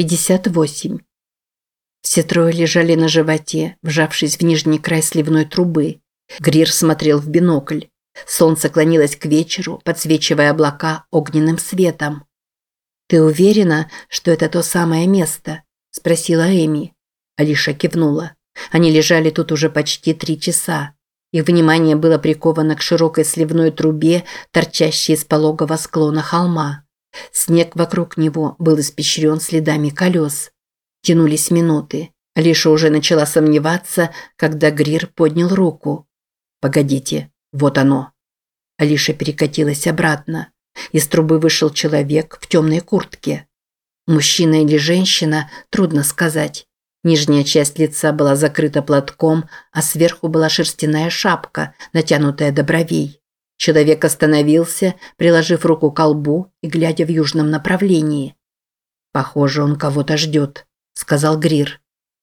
58. Все трое лежали на животе, вжавшись в нижний край сливной трубы. Грир смотрел в бинокль. Солнце клонилось к вечеру, подсвечивая облака огненным светом. «Ты уверена, что это то самое место?» – спросила Эми. Алиша кивнула. Они лежали тут уже почти три часа. Их внимание было приковано к широкой сливной трубе, торчащей из пологого склона холма. Снег вокруг него был испещрен следами колес. Тянулись минуты. Алиша уже начала сомневаться, когда Грир поднял руку. «Погодите, вот оно». Алиша перекатилась обратно. Из трубы вышел человек в темной куртке. Мужчина или женщина, трудно сказать. Нижняя часть лица была закрыта платком, а сверху была шерстяная шапка, натянутая до бровей. Человек остановился, приложив руку к колбу и глядя в южном направлении. «Похоже, он кого-то ждет», – сказал Грир.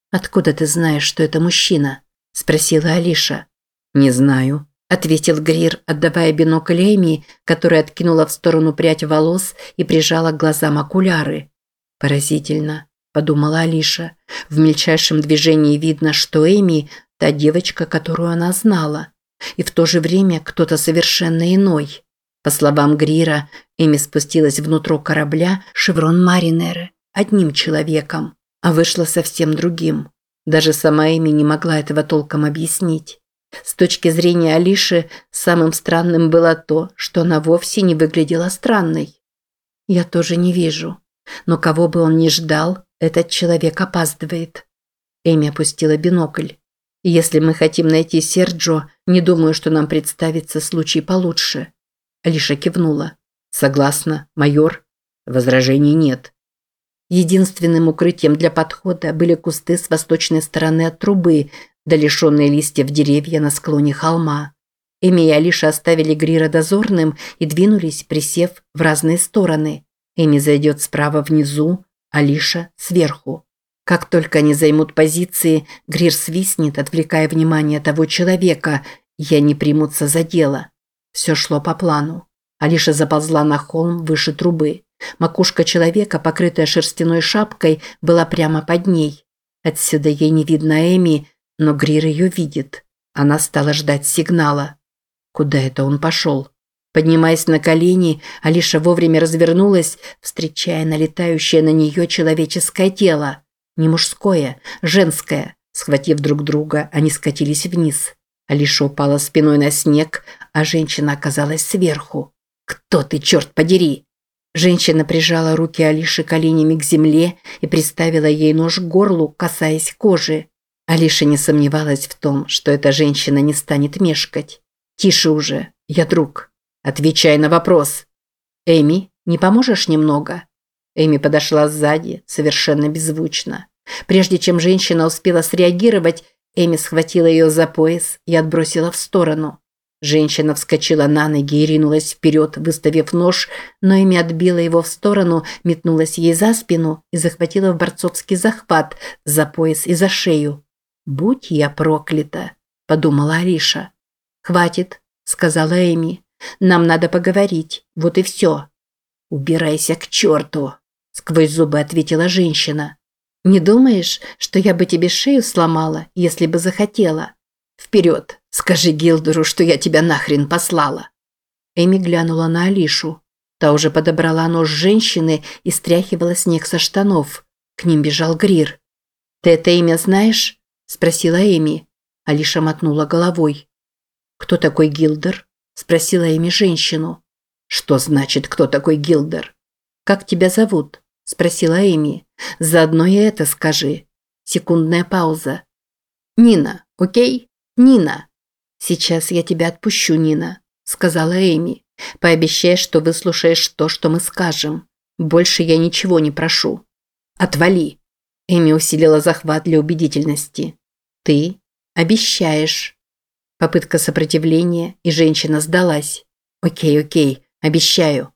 «Откуда ты знаешь, что это мужчина?» – спросила Алиша. «Не знаю», – ответил Грир, отдавая бинокль Эми, которая откинула в сторону прядь волос и прижала к глазам окуляры. «Поразительно», – подумала Алиша. В мельчайшем движении видно, что Эми – та девочка, которую она знала – и в то же время кто-то совершенно иной. По словам Грира, Эми спустилась внутрь корабля «Шеврон Маринеры» одним человеком, а вышла совсем другим. Даже сама Эми не могла этого толком объяснить. С точки зрения Алиши, самым странным было то, что она вовсе не выглядела странной. «Я тоже не вижу. Но кого бы он ни ждал, этот человек опаздывает». Эми опустила бинокль. Если мы хотим найти Серджо, не думаю, что нам представится случай получше. Алиша кивнула. Согласна, майор. Возражений нет. Единственным укрытием для подхода были кусты с восточной стороны от трубы, да лишенные листьев деревья на склоне холма. Эми и Алиша оставили Грира дозорным и двинулись, присев в разные стороны. Эми зайдет справа внизу, Алиша сверху. Как только они займут позиции, Грир свистнет, отвлекая внимание того человека, и они примутся за дело. Все шло по плану. Алиша заползла на холм выше трубы. Макушка человека, покрытая шерстяной шапкой, была прямо под ней. Отсюда ей не видно Эми, но Грир ее видит. Она стала ждать сигнала. Куда это он пошел? Поднимаясь на колени, Алиша вовремя развернулась, встречая налетающее на нее человеческое тело. Не мужское, женское. Схватив друг друга, они скатились вниз. Алиша упала спиной на снег, а женщина оказалась сверху. «Кто ты, черт подери?» Женщина прижала руки Алиши коленями к земле и приставила ей нож к горлу, касаясь кожи. Алиша не сомневалась в том, что эта женщина не станет мешкать. «Тише уже, я друг. Отвечай на вопрос. Эми, не поможешь немного?» Эми подошла сзади, совершенно беззвучно. Прежде чем женщина успела среагировать, Эми схватила ее за пояс и отбросила в сторону. Женщина вскочила на ноги и ринулась вперед, выставив нож, но Эми отбила его в сторону, метнулась ей за спину и захватила в борцовский захват за пояс и за шею. «Будь я проклята!» – подумала Ариша. «Хватит», – сказала Эми. «Нам надо поговорить. Вот и все». «Убирайся к черту!» Сквозь зубы ответила женщина. Не думаешь, что я бы тебе шею сломала, если бы захотела? Вперед, скажи Гилдеру, что я тебя нахрен послала. Эми глянула на Алишу. Та уже подобрала нож женщины и стряхивала снег со штанов. К ним бежал Грир. «Ты это имя знаешь?» – спросила Эми. Алиша мотнула головой. «Кто такой Гилдер?» – спросила Эми женщину. «Что значит, кто такой Гилдер?» «Как тебя зовут?» – спросила Эми. «Заодно и это скажи». Секундная пауза. «Нина, окей? Нина!» «Сейчас я тебя отпущу, Нина», – сказала Эми. «Пообещай, что выслушаешь то, что мы скажем. Больше я ничего не прошу». «Отвали!» Эми усилила захват для убедительности. «Ты обещаешь». Попытка сопротивления, и женщина сдалась. «Окей, окей, обещаю».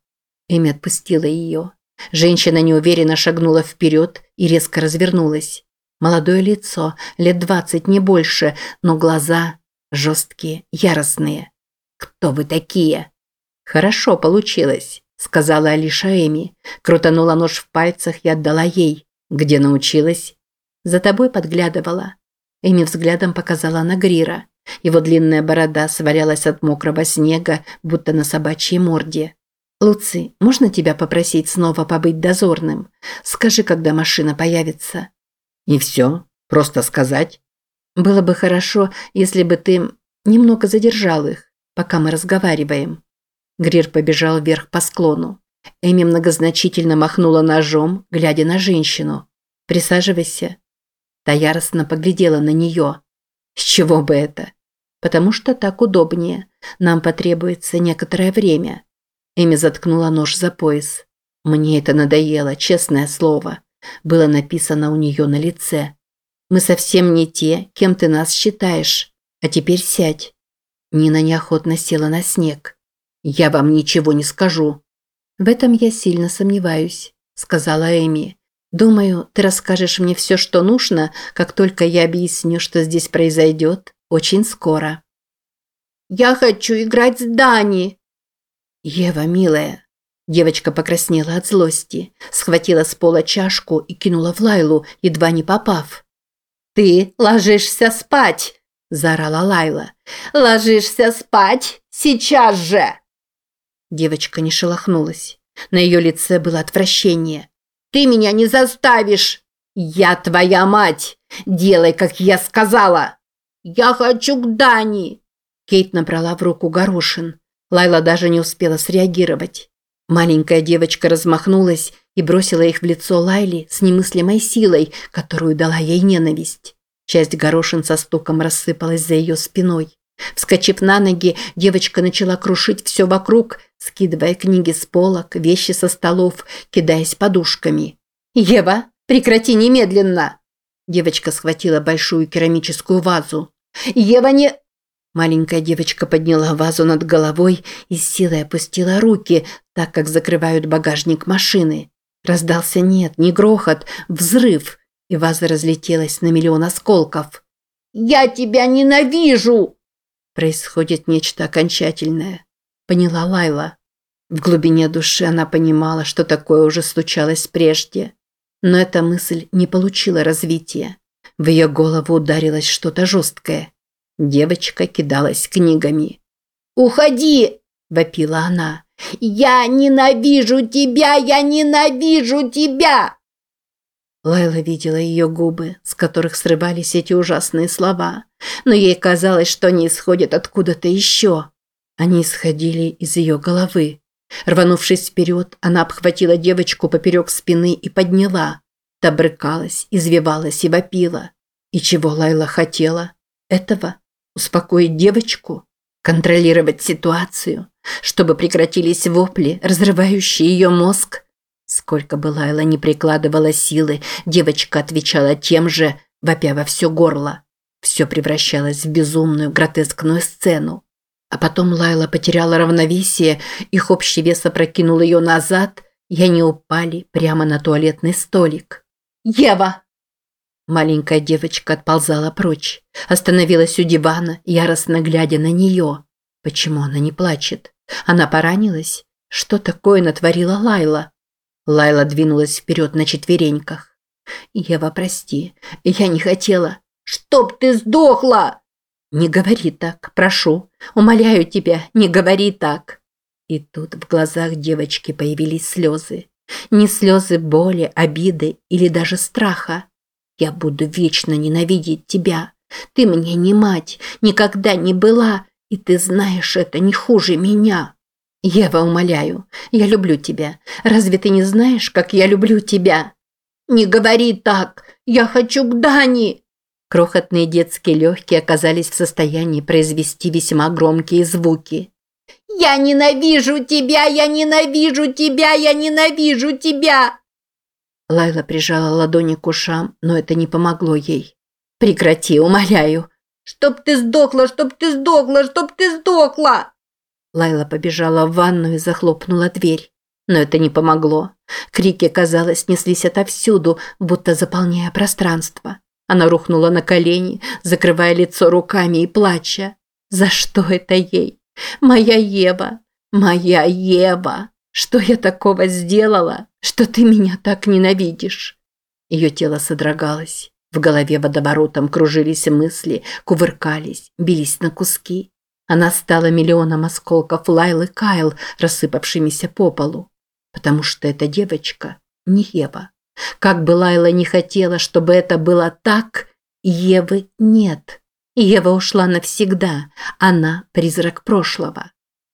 Эми отпустила ее. Женщина неуверенно шагнула вперед и резко развернулась. Молодое лицо, лет двадцать, не больше, но глаза жесткие, яростные. «Кто вы такие?» «Хорошо получилось», – сказала Алиша Эми. Крутанула нож в пальцах и отдала ей. Где научилась? За тобой подглядывала. Эми взглядом показала на Грира. Его длинная борода свалялась от мокрого снега, будто на собачьей морде. «Луци, можно тебя попросить снова побыть дозорным? Скажи, когда машина появится». «И все? Просто сказать?» «Было бы хорошо, если бы ты немного задержал их, пока мы разговариваем». Грир побежал вверх по склону. Эми многозначительно махнула ножом, глядя на женщину. «Присаживайся». Та яростно поглядела на нее. «С чего бы это?» «Потому что так удобнее. Нам потребуется некоторое время». Эми заткнула нож за пояс. «Мне это надоело, честное слово». Было написано у нее на лице. «Мы совсем не те, кем ты нас считаешь. А теперь сядь». Нина неохотно села на снег. «Я вам ничего не скажу». «В этом я сильно сомневаюсь», – сказала Эми. «Думаю, ты расскажешь мне все, что нужно, как только я объясню, что здесь произойдет, очень скоро». «Я хочу играть с Дани!» «Ева, милая!» Девочка покраснела от злости, схватила с пола чашку и кинула в Лайлу, едва не попав. «Ты ложишься спать!» – заорала Лайла. «Ложишься спать сейчас же!» Девочка не шелохнулась. На ее лице было отвращение. «Ты меня не заставишь! Я твоя мать! Делай, как я сказала! Я хочу к Дани!» Кейт набрала в руку горошин. Лайла даже не успела среагировать. Маленькая девочка размахнулась и бросила их в лицо Лайли с немыслимой силой, которую дала ей ненависть. Часть горошин со стуком рассыпалась за ее спиной. Вскочив на ноги, девочка начала крушить все вокруг, скидывая книги с полок, вещи со столов, кидаясь подушками. «Ева, прекрати немедленно!» Девочка схватила большую керамическую вазу. «Ева, не...» Маленькая девочка подняла вазу над головой и с силой опустила руки, так как закрывают багажник машины. Раздался нет, не грохот, взрыв, и ваза разлетелась на миллион осколков. «Я тебя ненавижу!» Происходит нечто окончательное поняла Лайла. В глубине души она понимала, что такое уже случалось прежде. Но эта мысль не получила развития. В ее голову ударилось что-то жесткое. Девочка кидалась книгами. «Уходи!» – вопила она. «Я ненавижу тебя! Я ненавижу тебя!» Лайла видела ее губы, с которых срывались эти ужасные слова, но ей казалось, что они исходят откуда-то еще. Они исходили из ее головы. Рванувшись вперед, она обхватила девочку поперек спины и подняла. Та брыкалась, извивалась и вопила. И чего Лайла хотела? Этого? Успокоить девочку? Контролировать ситуацию? Чтобы прекратились вопли, разрывающие ее мозг? Сколько бы Лайла не прикладывала силы, девочка отвечала тем же, вопя во все горло. Все превращалось в безумную, гротескную сцену. А потом Лайла потеряла равновесие, их общий вес опрокинул ее назад, и они упали прямо на туалетный столик. «Ева!» Маленькая девочка отползала прочь, остановилась у дивана, яростно глядя на нее. Почему она не плачет? Она поранилась? Что такое натворила Лайла? Лайла двинулась вперед на четвереньках. «Ева, прости, я не хотела». «Чтоб ты сдохла!» «Не говори так, прошу. Умоляю тебя, не говори так». И тут в глазах девочки появились слезы. Не слезы боли, обиды или даже страха. «Я буду вечно ненавидеть тебя. Ты мне не мать, никогда не была, и ты знаешь это не хуже меня». «Ева, умоляю, я люблю тебя. Разве ты не знаешь, как я люблю тебя?» «Не говори так! Я хочу к Дани!» Крохотные детские легкие оказались в состоянии произвести весьма громкие звуки. «Я ненавижу тебя! Я ненавижу тебя! Я ненавижу тебя!» Лайла прижала ладони к ушам, но это не помогло ей. «Прекрати, умоляю!» «Чтоб ты сдохла! Чтоб ты сдохла! Чтоб ты сдохла!» Лайла побежала в ванную и захлопнула дверь. Но это не помогло. Крики, казалось, неслись отовсюду, будто заполняя пространство. Она рухнула на колени, закрывая лицо руками и плача. За что это ей? Моя Ева, моя Ева, что я такого сделала, что ты меня так ненавидишь? Ее тело содрогалось. В голове водоворотом кружились мысли, кувыркались, бились на куски. Она стала миллионом осколков Лайлы Кайл, рассыпавшимися по полу. Потому что эта девочка не Ева. Как бы Лайла не хотела, чтобы это было так, Евы нет. Ева ушла навсегда. Она – призрак прошлого.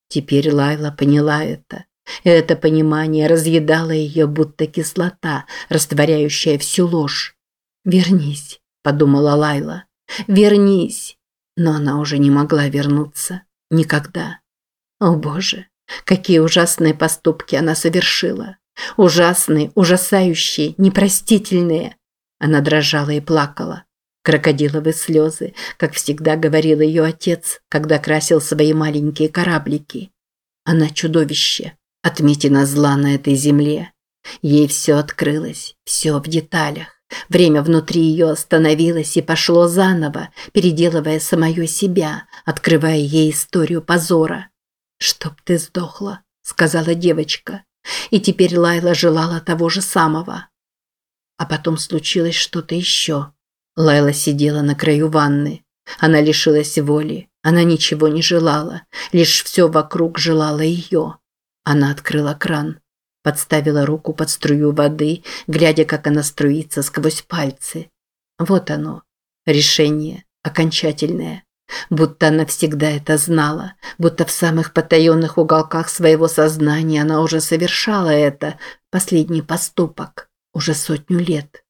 Теперь Лайла поняла это. И это понимание разъедало ее, будто кислота, растворяющая всю ложь. «Вернись», – подумала Лайла. «Вернись». Но она уже не могла вернуться. Никогда. О боже, какие ужасные поступки она совершила. Ужасные, ужасающие, непростительные. Она дрожала и плакала. Крокодиловые слезы, как всегда говорил ее отец, когда красил свои маленькие кораблики. Она чудовище, отметина зла на этой земле. Ей все открылось, все в деталях. Время внутри ее остановилось и пошло заново, переделывая самое себя, открывая ей историю позора. «Чтоб ты сдохла», — сказала девочка. И теперь Лайла желала того же самого. А потом случилось что-то еще. Лайла сидела на краю ванны. Она лишилась воли. Она ничего не желала. Лишь все вокруг желало ее. Она открыла кран. Подставила руку под струю воды, глядя, как она струится сквозь пальцы. Вот оно. Решение. Окончательное. Будто она всегда это знала, будто в самых потаенных уголках своего сознания она уже совершала это, последний поступок, уже сотню лет.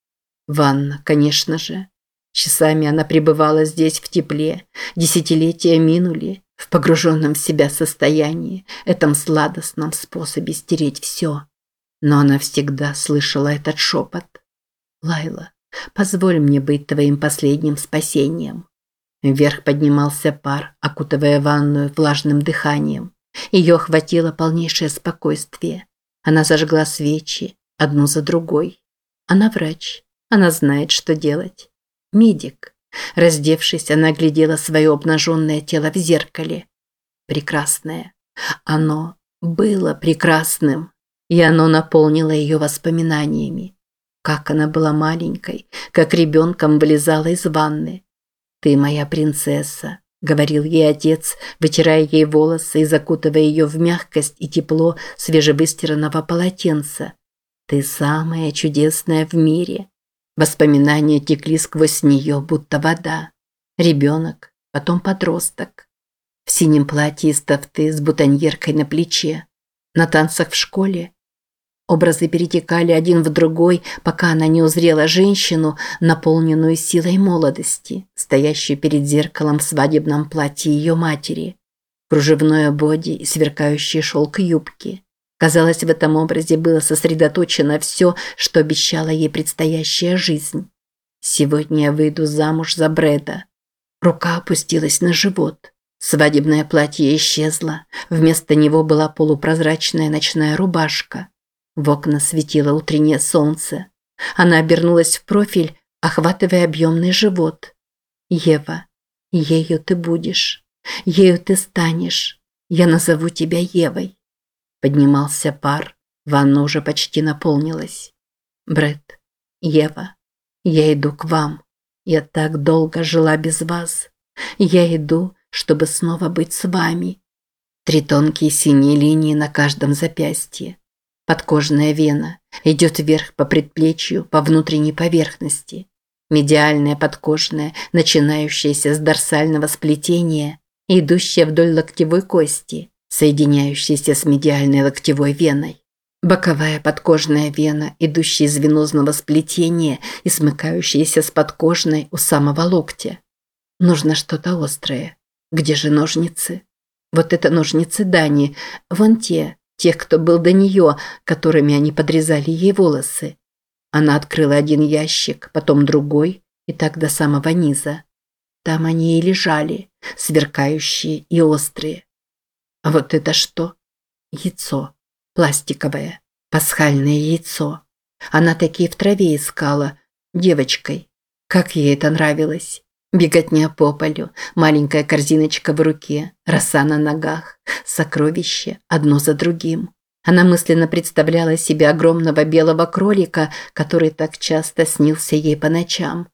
Ванна, конечно же. Часами она пребывала здесь в тепле, десятилетия минули, в погруженном в себя состоянии, этом сладостном способе стереть все. Но она всегда слышала этот шепот. «Лайла, позволь мне быть твоим последним спасением». Вверх поднимался пар, окутывая ванную влажным дыханием. Ее охватило полнейшее спокойствие. Она зажгла свечи, одну за другой. Она врач. Она знает, что делать. Медик. Раздевшись, она глядела свое обнаженное тело в зеркале. Прекрасное. Оно было прекрасным, и оно наполнило ее воспоминаниями. Как она была маленькой, как ребенком вылезала из ванны. «Ты моя принцесса», – говорил ей отец, вытирая ей волосы и закутывая ее в мягкость и тепло свежевыстиранного полотенца. «Ты самая чудесная в мире». Воспоминания текли сквозь нее, будто вода. Ребенок, потом подросток. В синем платье из тафты с бутоньеркой на плече. На танцах в школе. Образы перетекали один в другой, пока она не узрела женщину, наполненную силой молодости, стоящую перед зеркалом в свадебном платье ее матери. Кружевное боди и сверкающий шелк юбки. Казалось, в этом образе было сосредоточено все, что обещала ей предстоящая жизнь. «Сегодня я выйду замуж за Брэда». Рука опустилась на живот. Свадебное платье исчезло. Вместо него была полупрозрачная ночная рубашка. В окна светило утреннее солнце. Она обернулась в профиль, охватывая объемный живот. «Ева, ею ты будешь. Ею ты станешь. Я назову тебя Евой». Поднимался пар, ванна уже почти наполнилась. Бред, Ева, я иду к вам. Я так долго жила без вас. Я иду, чтобы снова быть с вами. Три тонкие синие линии на каждом запястье. Подкожная вена идет вверх по предплечью, по внутренней поверхности. Медиальная подкожная, начинающаяся с дорсального сплетения, идущая вдоль локтевой кости соединяющийся с медиальной локтевой веной. Боковая подкожная вена, идущая из венозного сплетения и смыкающаяся с подкожной у самого локтя. Нужно что-то острое. Где же ножницы? Вот это ножницы Дани. Вон те, тех, кто был до нее, которыми они подрезали ей волосы. Она открыла один ящик, потом другой, и так до самого низа. Там они и лежали, сверкающие и острые. А вот это что? Яйцо. Пластиковое. Пасхальное яйцо. Она такие в траве искала. Девочкой. Как ей это нравилось. Беготня по полю, маленькая корзиночка в руке, роса на ногах, сокровище одно за другим. Она мысленно представляла себе огромного белого кролика, который так часто снился ей по ночам.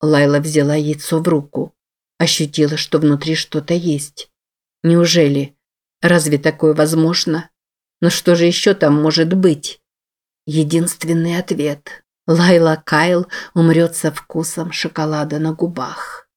Лайла взяла яйцо в руку. Ощутила, что внутри что-то есть. Неужели? Разве такое возможно? Но что же еще там может быть? Единственный ответ. Лайла Кайл умрет со вкусом шоколада на губах.